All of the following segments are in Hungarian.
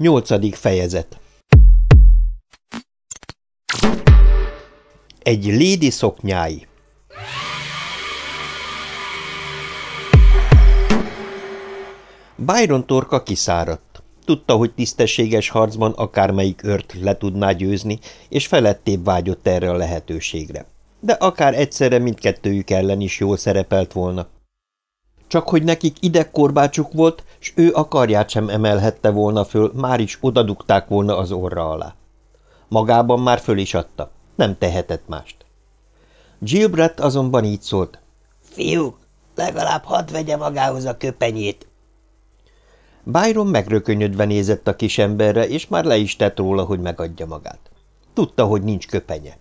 Nyolcadik fejezet Egy lédi szoknyái Byron torka kiszáradt. Tudta, hogy tisztességes harcban akármelyik ört le tudná győzni, és felettébb vágyott erre a lehetőségre. De akár egyszerre mindkettőjük ellen is jól szerepelt volna. Csak hogy nekik idegkorbácsuk volt, s ő a karját sem emelhette volna föl, már is odadugták volna az orra alá. Magában már föl is adta, nem tehetett mást. Gilbreth azonban így szólt. – Fiúk, legalább hadd vegye magához a köpenyét. Byron megrökönyödve nézett a kisemberre, és már le is tett róla, hogy megadja magát. Tudta, hogy nincs köpenye.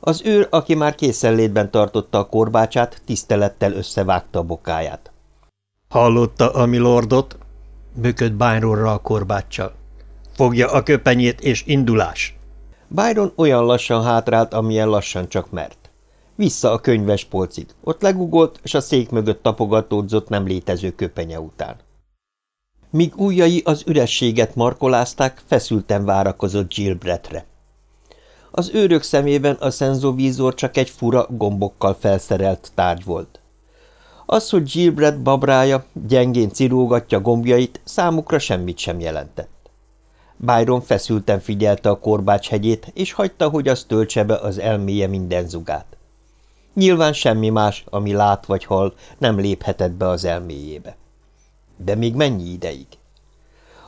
Az őr, aki már készenlétben tartotta a korbácsát, tisztelettel összevágta a bokáját. – Hallotta a milordot? – bökött Byronra a korbáccsal. – Fogja a köpenyét, és indulás! Byron olyan lassan hátrált, amilyen lassan csak mert. Vissza a könyves polcig. Ott legugolt, és a szék mögött tapogatódzott nem létező köpenye után. Míg ujjai az ürességet markolázták, feszülten várakozott Gilbretre. Az őrök szemében a szenzovízor csak egy fura, gombokkal felszerelt tárgy volt. Az, hogy Gilbert babrája gyengén cirógatja gombjait, számukra semmit sem jelentett. Byron feszülten figyelte a korbács hegyét, és hagyta, hogy az töltse be az elméje minden zugát. Nyilván semmi más, ami lát vagy hall, nem léphetett be az elméjébe. De még mennyi ideig?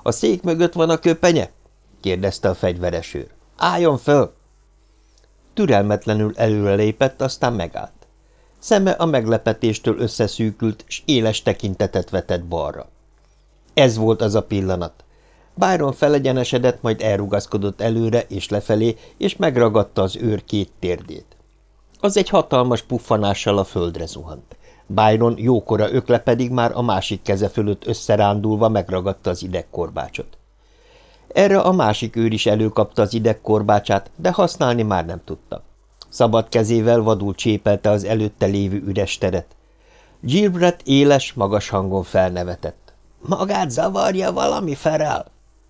A szék mögött van a köpenye? kérdezte a fegyveres őr. Álljon föl! Türelmetlenül előrelépett, aztán megállt. Szeme a meglepetéstől összeszűkült, s éles tekintetet vetett balra. Ez volt az a pillanat. Byron felegyenesedett, majd elrugaszkodott előre és lefelé, és megragadta az őr két térdét. Az egy hatalmas puffanással a földre zuhant. Byron jókora ökle pedig már a másik keze fölött összerándulva megragadta az idegkorbácsot. Erre a másik őr is előkapta az idegkorbácsát, de használni már nem tudta. Szabad kezével vadul csépelte az előtte lévő üres teret. Gilbert éles, magas hangon felnevetett. – Magát zavarja valami, Ferel?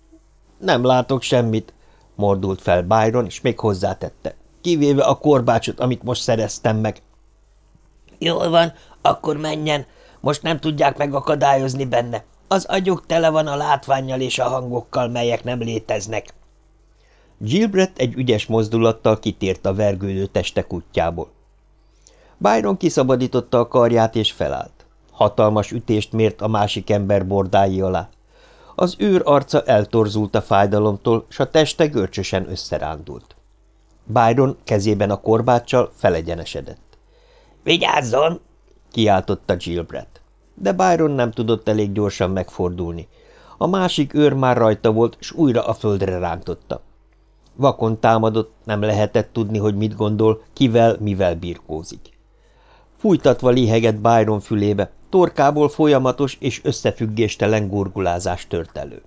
– Nem látok semmit – mordult fel Byron, és még hozzátette. – Kivéve a korbácsot, amit most szereztem meg. – Jól van, akkor menjen. Most nem tudják megakadályozni benne. Az agyuk tele van a látványjal és a hangokkal, melyek nem léteznek. Gilbert egy ügyes mozdulattal kitért a vergődő testek útjából. Byron kiszabadította a karját és felállt. Hatalmas ütést mért a másik ember bordái alá. Az őr arca eltorzult a fájdalomtól, s a teste görcsösen összerándult. Byron kezében a korbáccsal felegyenesedett. – Vigyázzon! – kiáltotta Gilbert de Byron nem tudott elég gyorsan megfordulni. A másik őr már rajta volt, és újra a földre rántotta. Vakon támadott, nem lehetett tudni, hogy mit gondol, kivel, mivel birkózik. Fújtatva lihegett Byron fülébe, torkából folyamatos és összefüggéstelen gurgulázás tört elő.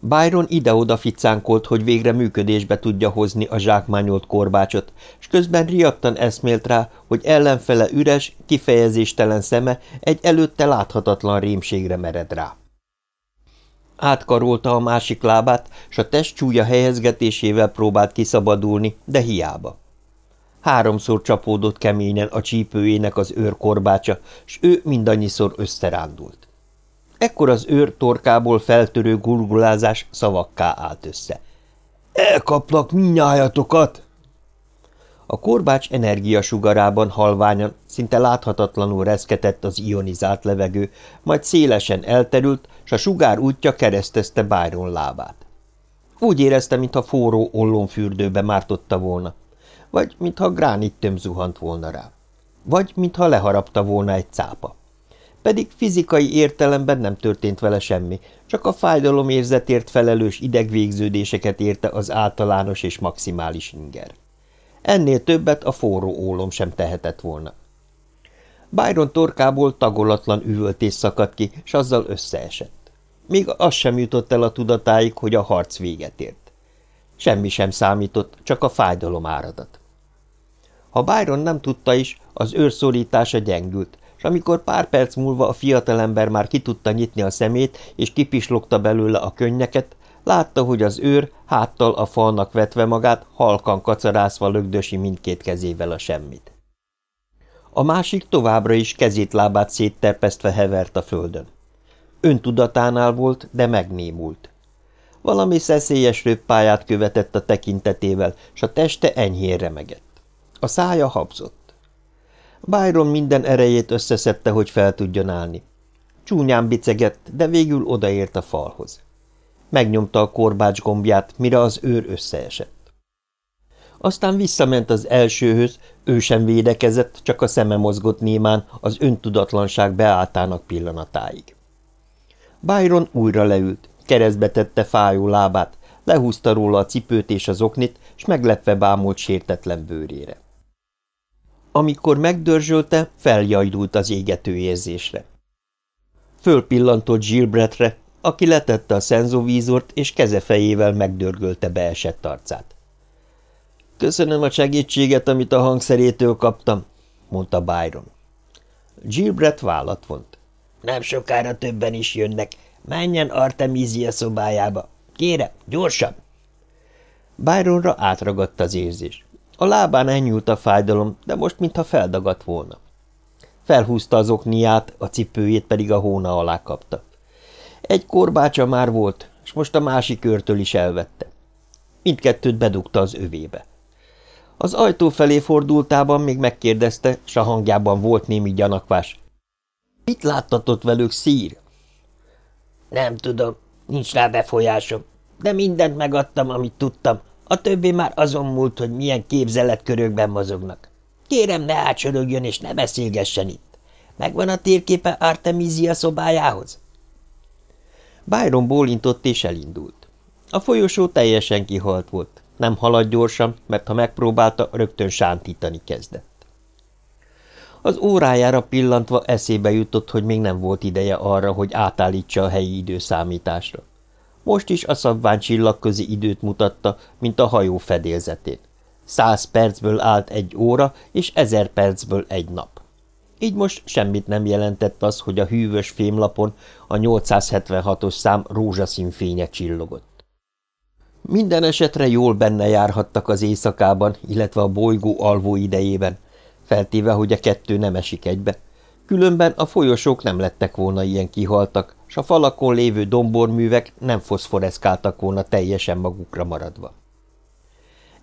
Byron ide-oda ficánkolt, hogy végre működésbe tudja hozni a zsákmányolt korbácsot, és közben riadtan eszmélt rá, hogy ellenfele üres, kifejezéstelen szeme egy előtte láthatatlan rémségre mered rá. Átkarolta a másik lábát, s a test csúlya helyezgetésével próbált kiszabadulni, de hiába. Háromszor csapódott keményen a csípőjének az őr korbácsa, s ő mindannyiszor összerándult. Ekkor az őr torkából feltörő gurgulázás szavakká állt össze. – Elkaplak minnyájatokat! A korbács energiasugarában halványan, szinte láthatatlanul reszketett az ionizált levegő, majd szélesen elterült, s a sugár útja keresztezte Byron lábát. Úgy érezte, mintha forró ollonfürdőbe mártotta volna, vagy mintha töm zuhant volna rá, vagy mintha leharapta volna egy cápa pedig fizikai értelemben nem történt vele semmi, csak a fájdalom érzetért felelős idegvégződéseket érte az általános és maximális inger. Ennél többet a forró ólom sem tehetett volna. Byron torkából tagolatlan üvöltés szakadt ki, s azzal összeesett. Még az sem jutott el a tudatáig, hogy a harc véget ért. Semmi sem számított, csak a fájdalom áradat. Ha Byron nem tudta is, az őrszorítása gyengült, és amikor pár perc múlva a fiatalember már ki tudta nyitni a szemét, és kipislogta belőle a könnyeket, látta, hogy az őr háttal a falnak vetve magát, halkan kacarászva lögdösi mindkét kezével a semmit. A másik továbbra is kezét-lábát szétterpesztve hevert a földön. Öntudatánál volt, de megnémult. Valami szeszélyes röppáját követett a tekintetével, s a teste enyhén remegett. A szája habzott. Byron minden erejét összeszedte, hogy fel tudjon állni. Csúnyán bicegett, de végül odaért a falhoz. Megnyomta a korbács gombját, mire az őr összeesett. Aztán visszament az elsőhöz, ő sem védekezett, csak a szeme mozgott némán az öntudatlanság beálltának pillanatáig. Byron újra leült, keresztbe tette fájó lábát, lehúzta róla a cipőt és az oknit, és meglepve bámult sértetlen bőrére. Amikor megdörzsölte, feljajdult az égető érzésre. Fölpillantott Gilbretre, aki letette a szenzovízort, és keze fejével megdörgölte beesett arcát. – Köszönöm a segítséget, amit a hangszerétől kaptam – mondta Byron. Gilbret vállat vont. – Nem sokára többen is jönnek. Menjen Artemisia szobájába. Kére, gyorsan! Byronra átragadt az érzés. A lábán elnyúlt a fájdalom, de most mintha feldagadt volna. Felhúzta az okniát, a cipőjét pedig a hóna alá kapta. Egy korbácsa már volt, és most a másik körtől is elvette. Mindkettőt bedugta az övébe. Az ajtó felé fordultában még megkérdezte, s a hangjában volt némi gyanakvás. – Mit láttatott velük, szír? – Nem tudom, nincs rá befolyásom, de mindent megadtam, amit tudtam, a többi már azon múlt, hogy milyen képzeletkörökben mozognak. Kérem, ne átsörögjön és ne beszélgessen itt. Megvan a térképe Artemisia szobájához? Byron bólintott és elindult. A folyosó teljesen kihalt volt. Nem halad gyorsan, mert ha megpróbálta, rögtön sántítani kezdett. Az órájára pillantva eszébe jutott, hogy még nem volt ideje arra, hogy átállítsa a helyi időszámításra. Most is a szabvány csillagközi időt mutatta, mint a hajó fedélzetén. Száz percből állt egy óra, és ezer percből egy nap. Így most semmit nem jelentett az, hogy a hűvös fémlapon a 876-os szám rózsaszín fénye csillogott. Minden esetre jól benne járhattak az éjszakában, illetve a bolygó alvó idejében, feltéve, hogy a kettő nem esik egybe. Különben a folyosók nem lettek volna ilyen kihaltak, s a falakon lévő domborművek nem foszforeszkáltak volna teljesen magukra maradva.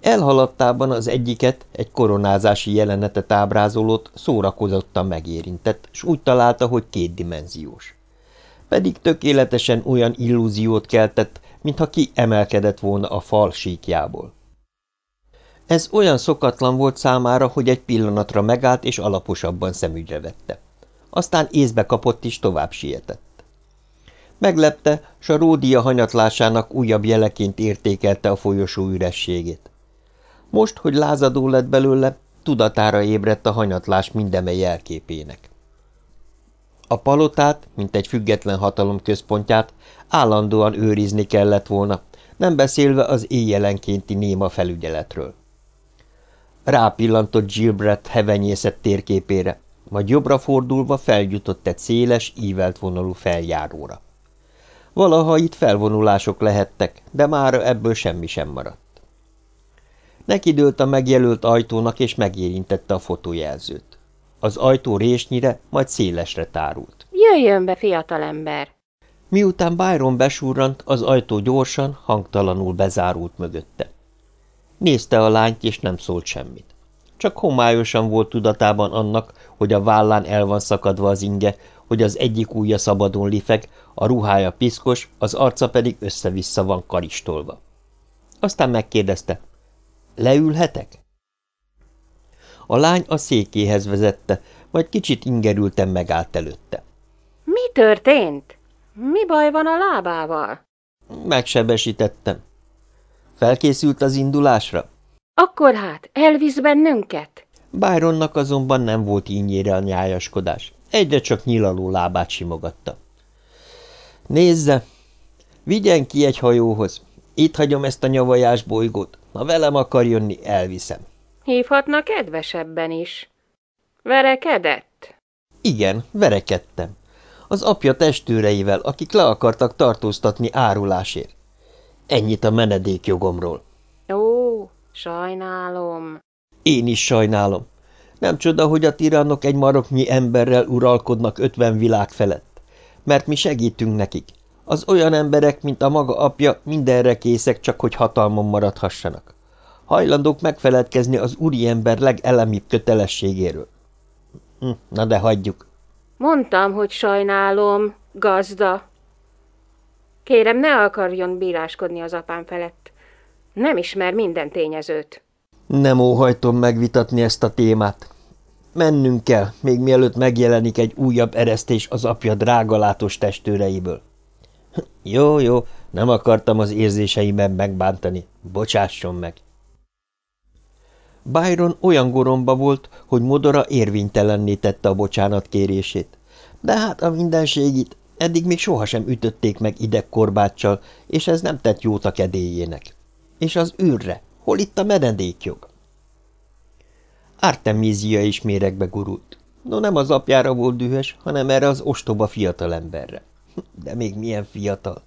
Elhaladtában az egyiket, egy koronázási jelenetet ábrázolót szórakozottan megérintett, s úgy találta, hogy kétdimenziós. Pedig tökéletesen olyan illúziót keltett, mintha ki emelkedett volna a fal síkjából. Ez olyan szokatlan volt számára, hogy egy pillanatra megállt és alaposabban szemügyre vette. Aztán észbe kapott is tovább sietett. Meglepte, s a ródia hanyatlásának újabb jeleként értékelte a folyosó ürességét. Most, hogy lázadó lett belőle, tudatára ébredt a hanyatlás mindemely jelképének. A palotát, mint egy független hatalom központját állandóan őrizni kellett volna, nem beszélve az éjjelenkénti néma felügyeletről. Rápillantott Gilbert hevenyészet térképére, majd jobbra fordulva feljutott egy széles, ívelt vonalú feljáróra. Valaha itt felvonulások lehettek, de már ebből semmi sem maradt. Nekidőlt a megjelölt ajtónak, és megérintette a fotójelzőt. Az ajtó résnyire, majd szélesre tárult. Jöjjön be, fiatalember! Miután Byron besurrant, az ajtó gyorsan, hangtalanul bezárult mögötte. Nézte a lányt, és nem szólt semmit. Csak homályosan volt tudatában annak, hogy a vállán el van szakadva az inge, hogy az egyik ujja szabadon lifeg, a ruhája piszkos, az arca pedig össze-vissza van karistolva. Aztán megkérdezte, leülhetek? A lány a székéhez vezette, majd kicsit ingerülten megállt előtte. Mi történt? Mi baj van a lábával? Megsebesítettem. Felkészült az indulásra? Akkor hát, elvisz bennünket? Byronnak azonban nem volt ínyére a nyájaskodás. Egyre csak nyilaló lábát simogatta. Nézze, vigyen ki egy hajóhoz. Itt hagyom ezt a nyavajás bolygót. Ha velem akar jönni, elviszem. Hívhatna kedvesebben is. Verekedett? Igen, verekedtem. Az apja testőreivel, akik le akartak tartóztatni árulásért. Ennyit a menedékjogomról. Ó, sajnálom. Én is sajnálom. Nem csoda, hogy a tirannok egy maroknyi emberrel uralkodnak ötven világ felett. Mert mi segítünk nekik. Az olyan emberek, mint a maga apja, mindenre készek, csak hogy hatalmon maradhassanak. Hajlandók megfeledkezni az úriember legelemibb kötelességéről. Hm, na de hagyjuk. Mondtam, hogy sajnálom, gazda. Kérem, ne akarjon bíráskodni az apám felett. Nem ismer minden tényezőt. Nem óhajtom megvitatni ezt a témát. Mennünk kell, még mielőtt megjelenik egy újabb eresztés az apja drágalátos testőreiből. Jó, jó, nem akartam az érzéseimben megbántani. Bocsásson meg. Byron olyan goromba volt, hogy modora érvénytelenné tette a bocsánat kérését. De hát a mindenségit eddig még sohasem ütötték meg idegkorbáccsal, és ez nem tett jót a kedélyének. És az űrre, hol itt a menedékjog? Artemízia is méregbe gurult. No nem az apjára volt dühös, hanem erre az ostoba fiatalemberre. De még milyen fiatal.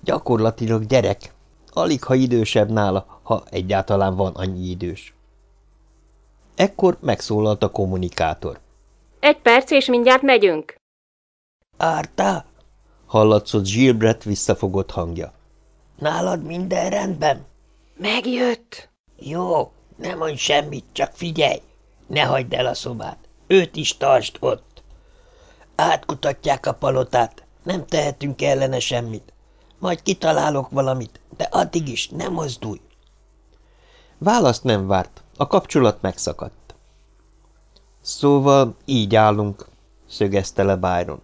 Gyakorlatilag gyerek. Alig, ha idősebb nála, ha egyáltalán van annyi idős. Ekkor megszólalt a kommunikátor. Egy perc, és mindjárt megyünk. Árta? Hallatszott Gilbert visszafogott hangja. Nálad minden rendben? Megjött. Jó, nem mondj semmit, csak figyelj. Ne hagyd el a szobát. Őt is tartsd ott. Átkutatják a palotát. Nem tehetünk ellene semmit. Majd kitalálok valamit, de addig is nem mozdulj. Választ nem várt. A kapcsolat megszakadt. Szóval így állunk, szögezte le Byron.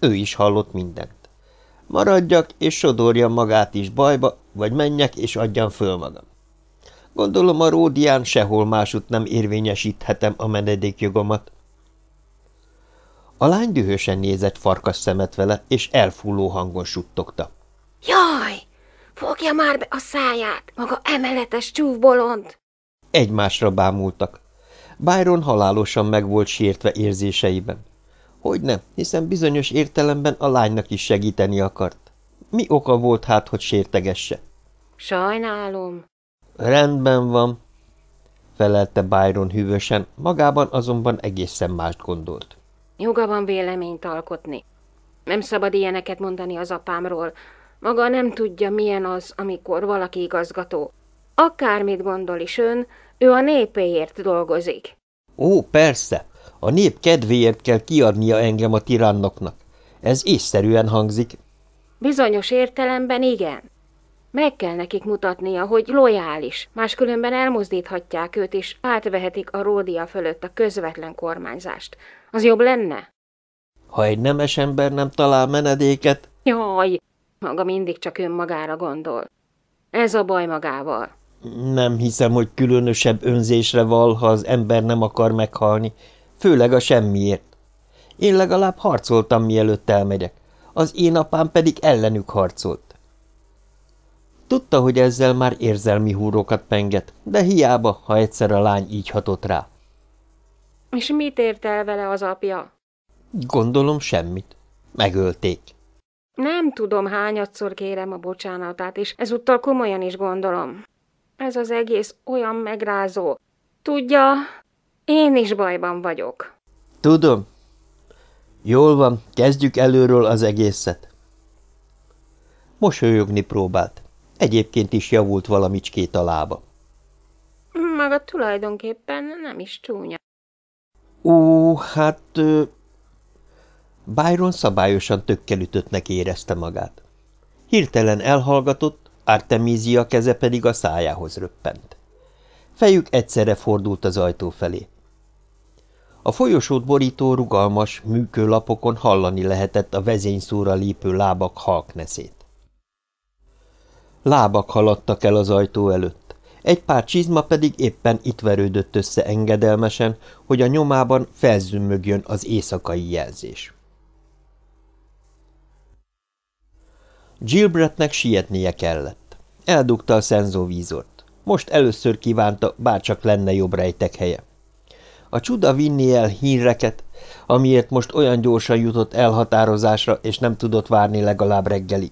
Ő is hallott mindent. Maradjak és sodorjam magát is bajba, vagy menjek és adjam föl magam. Gondolom a Ródián sehol másút nem érvényesíthetem a menedékjogomat. A lány dühösen nézett farkas szemet vele, és elfúló hangon suttogta. Jaj! Fogja már be a száját, maga emeletes csúfbolond! Egymásra bámultak. Byron halálosan meg volt sértve érzéseiben. Hogy nem, hiszen bizonyos értelemben a lánynak is segíteni akart. Mi oka volt hát, hogy sértegesse? Sajnálom. Rendben van, felelte Byron hűvösen, magában azonban egészen mást gondolt. Joga van véleményt alkotni. Nem szabad ilyeneket mondani az apámról. Maga nem tudja, milyen az, amikor valaki igazgató. Akármit gondol is ön, ő a népéért dolgozik. Ó, persze, a nép kedvéért kell kiadnia engem a tirannoknak. Ez észszerűen hangzik. Bizonyos értelemben igen. Meg kell nekik mutatnia, hogy lojális, máskülönben elmozdíthatják őt, és átvehetik a ródia fölött a közvetlen kormányzást. Az jobb lenne? Ha egy nemes ember nem talál menedéket... Jaj, maga mindig csak önmagára gondol. Ez a baj magával. Nem hiszem, hogy különösebb önzésre val, ha az ember nem akar meghalni, főleg a semmiért. Én legalább harcoltam, mielőtt elmegyek, az én apám pedig ellenük harcolt. Tudta, hogy ezzel már érzelmi húrokat penget, de hiába, ha egyszer a lány így hatott rá. És mit ért el vele az apja? Gondolom semmit. Megölték. Nem tudom, hányadszor kérem a bocsánatát, és ezúttal komolyan is gondolom. Ez az egész olyan megrázó. Tudja, én is bajban vagyok. Tudom. Jól van, kezdjük előről az egészet. Mosolyogni próbált. Egyébként is javult valamicskét a lába. Maga tulajdonképpen nem is csúnya. Ó, hát... Ö... Byron szabályosan tökkelütöttnek érezte magát. Hirtelen elhallgatott, Artemisia keze pedig a szájához röppent. Fejük egyszerre fordult az ajtó felé. A folyosót borító rugalmas, műkő lapokon hallani lehetett a vezényszóra lépő lábak halkneszét. Lábak haladtak el az ajtó előtt. Egy pár csizma pedig éppen itt verődött össze engedelmesen, hogy a nyomában felzümmögjön az éjszakai jelzés. Gilbretnek sietnie kellett. Eldugta a szenzóvízort. Most először kívánta, bárcsak lenne jobb rejtek helye. A csuda vinni el híreket, amiért most olyan gyorsan jutott elhatározásra, és nem tudott várni legalább reggelig.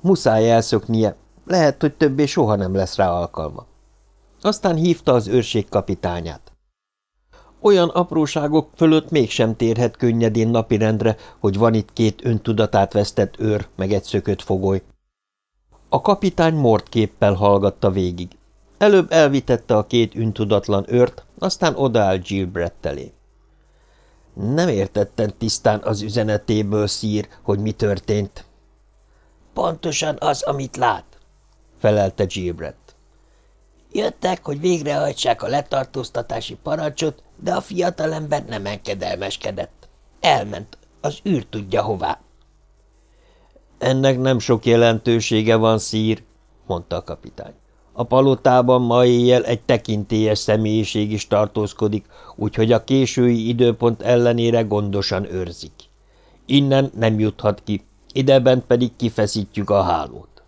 Muszáj elszöknie, lehet, hogy többé soha nem lesz rá alkalma. Aztán hívta az őrség kapitányát. Olyan apróságok fölött mégsem térhet könnyedén napirendre, hogy van itt két öntudatát vesztett őr, meg egy szökött fogoly. A kapitány mordképpel hallgatta végig. Előbb elvitette a két öntudatlan őrt, aztán odaállt Gilbrett elé. Nem értettem tisztán az üzenetéből, szír, hogy mi történt. Pontosan az, amit lát, felelte Gilbrett. Jöttek, hogy végrehajtsák a letartóztatási parancsot, de a fiatalember nem enkedelmeskedett. Elment, az űr tudja hová. Ennek nem sok jelentősége van, szír, mondta a kapitány. A palotában ma éjjel egy tekintélyes személyiség is tartózkodik, úgyhogy a késői időpont ellenére gondosan őrzik. Innen nem juthat ki, idebent pedig kifeszítjük a hálót.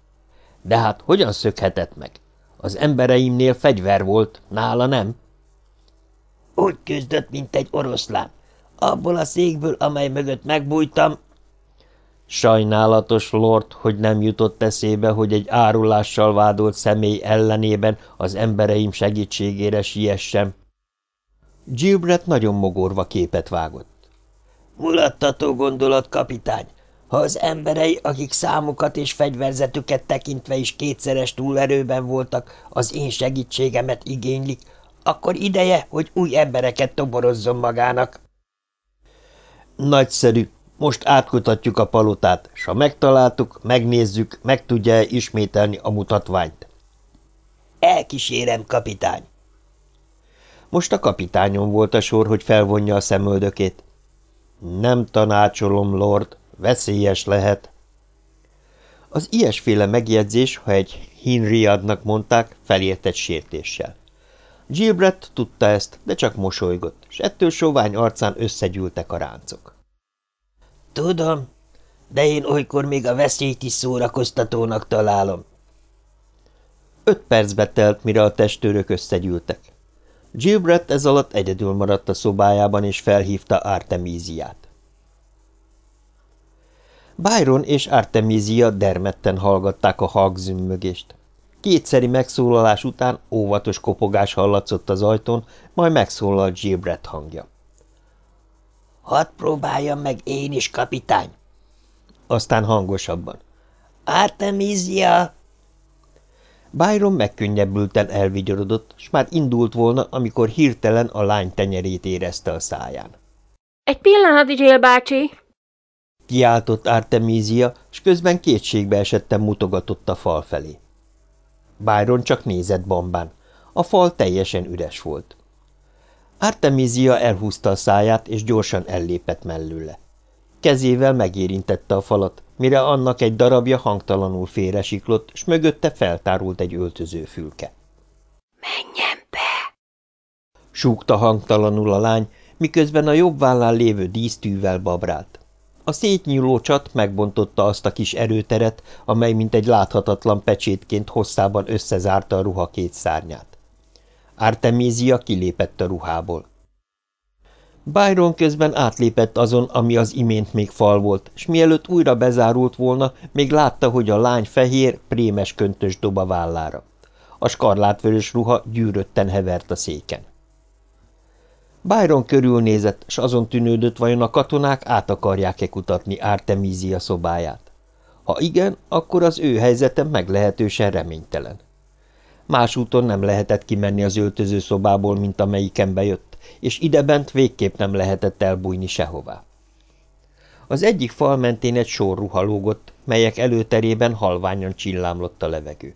De hát hogyan szökhetett meg? Az embereimnél fegyver volt, nála nem? Úgy küzdött, mint egy oroszlán. Abból a székből, amely mögött megbújtam, Sajnálatos, Lord, hogy nem jutott eszébe, hogy egy árulással vádolt személy ellenében az embereim segítségére siessem. Gilbert nagyon mogorva képet vágott. Mulattató gondolat, kapitány. Ha az emberei, akik számukat és fegyverzetüket tekintve is kétszeres túlerőben voltak, az én segítségemet igénylik, akkor ideje, hogy új embereket toborozzon magának. Nagyszerű, most átkutatjuk a palotát, s ha megtaláltuk, megnézzük, meg tudja -e ismételni a mutatványt. Elkísérem, kapitány. Most a kapitányon volt a sor, hogy felvonja a szemöldökét. Nem tanácsolom, lord, veszélyes lehet. Az ilyesféle megjegyzés, ha egy Hinriadnak mondták, felért egy sértéssel. Gilbrett tudta ezt, de csak mosolygott, és ettől sovány arcán összegyűltek a ráncok. Tudom, de én olykor még a veszélyt is szórakoztatónak találom. Öt percbe telt, mire a testőrök összegyűltek. Gilbrett ez alatt egyedül maradt a szobájában, és felhívta Artemíziát. Byron és Artemisia dermedten hallgatták a halkzümmögést. Kétszeri megszólalás után óvatos kopogás hallatszott az ajtón, majd megszólalt Gilbrett hangja. Hadd próbáljam meg én is, kapitány. Aztán hangosabban. Artemisia! Byron megkönnyebbülten elvigyorodott, s már indult volna, amikor hirtelen a lány tenyerét érezte a száján. – Egy pillanat, Jill bácsi! – kiáltott Artemisia, s közben kétségbe esetten mutogatott a fal felé. Byron csak nézett bambán. A fal teljesen üres volt. Artemisia elhúzta a száját, és gyorsan ellépett mellőle. Kezével megérintette a falat, mire annak egy darabja hangtalanul félresiklott, s mögötte feltárult egy öltözőfülke. – Menjen be! – súgta hangtalanul a lány, miközben a jobb vállán lévő dísztűvel babrált. A szétnyúló csat megbontotta azt a kis erőteret, amely mint egy láthatatlan pecsétként hosszában összezárta a ruha két szárnyát. Artemisia kilépett a ruhából. Byron közben átlépett azon, ami az imént még fal volt, és mielőtt újra bezárult volna, még látta, hogy a lány fehér, prémes köntös dob a vállára. A skarlátvörös ruha gyűrötten hevert a széken. Byron körülnézett, s azon tűnődött, vajon a katonák át akarják-e kutatni Artemisia szobáját. Ha igen, akkor az ő helyzete meglehetősen reménytelen. Más úton nem lehetett kimenni az öltöző szobából, mint amelyiken bejött, és idebent végképp nem lehetett elbújni sehová. Az egyik fal mentén egy sor ruha lógott, melyek előterében halványan csillámlott a levegő.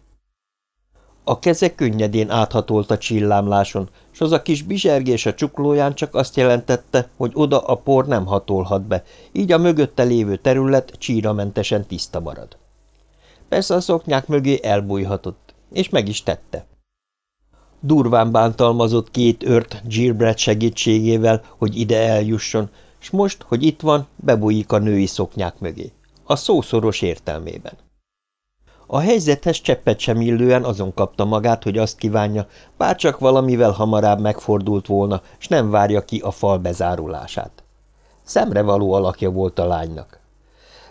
A keze könnyedén áthatolt a csillámláson, s az a kis bizsergés a csuklóján csak azt jelentette, hogy oda a por nem hatolhat be, így a mögötte lévő terület csíramentesen tiszta marad. Persze a szoknyák mögé elbújhatott, és meg is tette. Durván bántalmazott két ört Gilbert segítségével, hogy ide eljusson, s most, hogy itt van, bebújik a női szoknyák mögé. A szószoros értelmében. A helyzethez cseppet sem illően azon kapta magát, hogy azt kívánja, bárcsak valamivel hamarabb megfordult volna, s nem várja ki a fal bezárulását. Szemrevaló alakja volt a lánynak.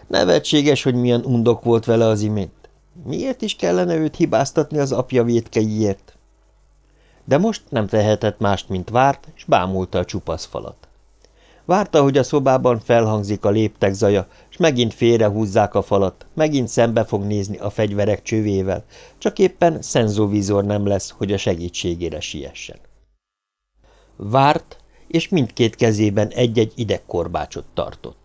Nevetséges, hogy milyen undok volt vele az imént. Miért is kellene őt hibáztatni az apja vétkeiért? De most nem tehetett mást, mint várt, és bámulta a csupasz falat. Várta, hogy a szobában felhangzik a léptek zaja, és megint félrehúzzák a falat, megint szembe fog nézni a fegyverek csövével, csak éppen szenzovizor nem lesz, hogy a segítségére siessen. Várt, és mindkét kezében egy-egy idegkorbácsot tartott.